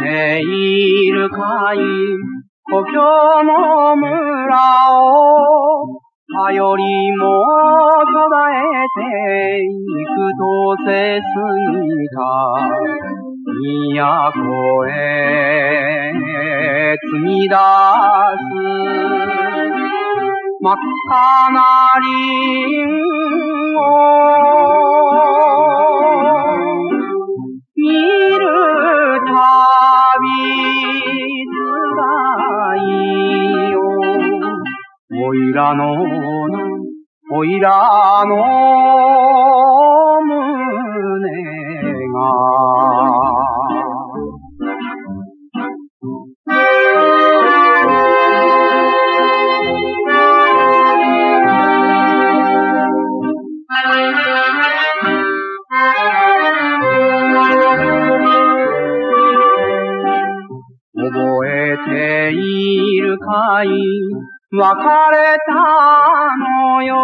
ているかい。故郷の村を頼りも途絶えて幾度せ過ぎた都へ積み出す。真っ赤なリンゴおいらの、おいらの胸が。覚えているかい？別れたのよ。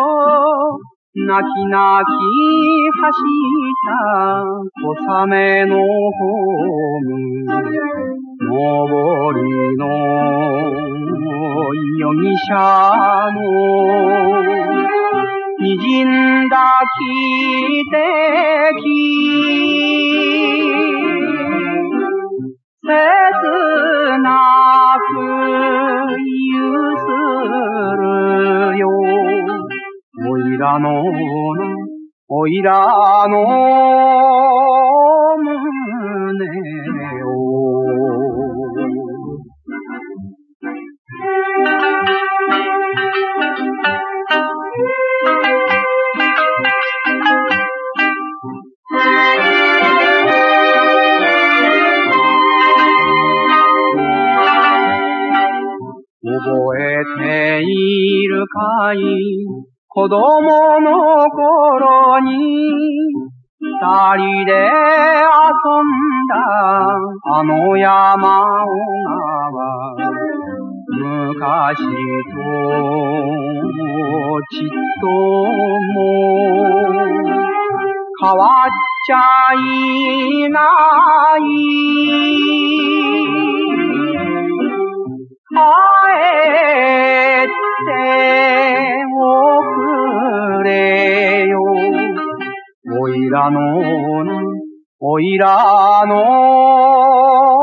泣き泣き走った小雨のホーム上りの容疑者のらのおいらの胸を。覚えているかい？子供の頃に二人で遊んだあの山小川昔ともちっとも。変わっちゃいないおいらの、おいらの。